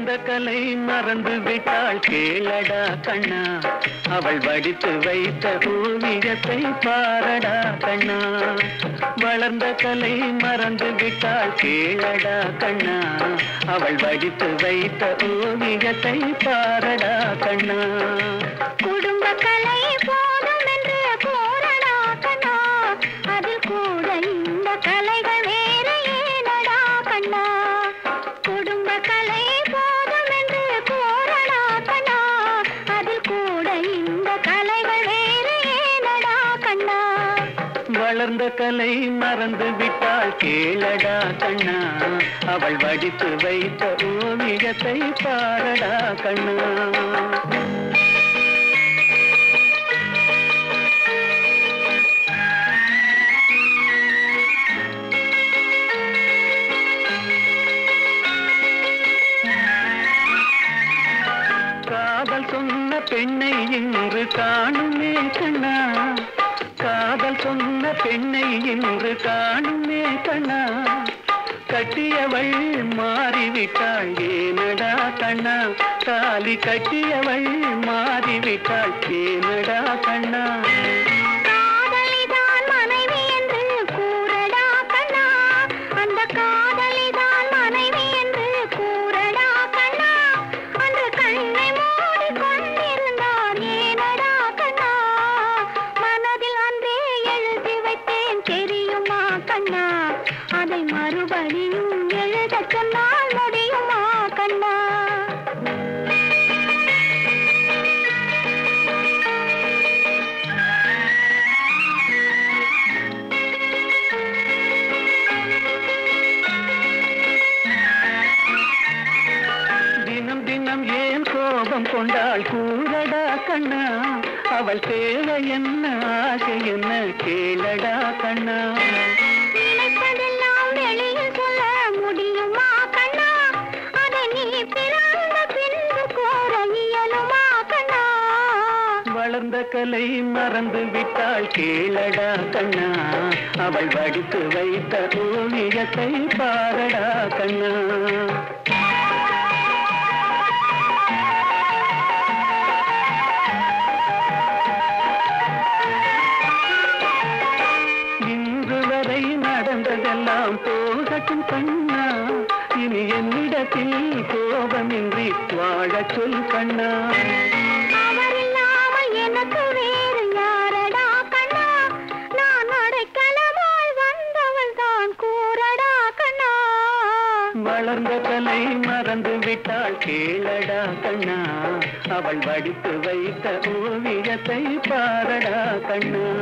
மறந்த கலை மறந்து விட்டாள் கேளடா கண்ணா. அவள் வடித்து வைத்த ஓவியத்தை பாரடா கண்ணா. வளர்ந்த கலை மறந்து விட்டாள் கேளடா கண்ணா. அவள் வடித்து வைத்த ஓவியத்தை பாரடா கண்ணா. குடும்ப கலை வளர்ந்த கலை மறந்து விட்டாள் கேளடா கண்ணா. அவள் வடித்து வைத்த ஓவியத்தை பாரடா கண்ணா. காதல் சொன்ன பெண்ணை இன்று காணுமே கண்ணா. பெண்ணை இன்று காணுமே கண்ணா கட்டியவள் மாறிவிட்டாள் ஏனடா கண்ணா. தாலி கட்டியவள் மாறிவிட்டாள் ஏனடா கண்ணா. காதலிதான் மனைவி என்று கூறடா கண்ணா. அந்த கா கண்ணா. அதை மறுபடியும் எழுத சொன்னால் முடியுமா கண்ணா? கோபம் கொண்டாள்? கூறடா கண்ணா. அவள் தேவை என்ன ஆசை என்ன கேளடா கண்ணா. வளர்ந்த கலை மறந்து விட்டாள் கீழடா கண்ணா. அவள் வடித்து வைத்த ஓவியத்தை பாரடா கண்ணா. இன்று வரை நடந்ததெல்லாம் போகட்டும் கண்ணா. இனி என்னிடத்தில் கோபமின்றி வாழச் சொல் கண்ணா. மறந்து விட்டாள் கீழடா கண்ணா. அவள் வடித்து வைத்த ஓவியத்தை பாரடா கண்ணா.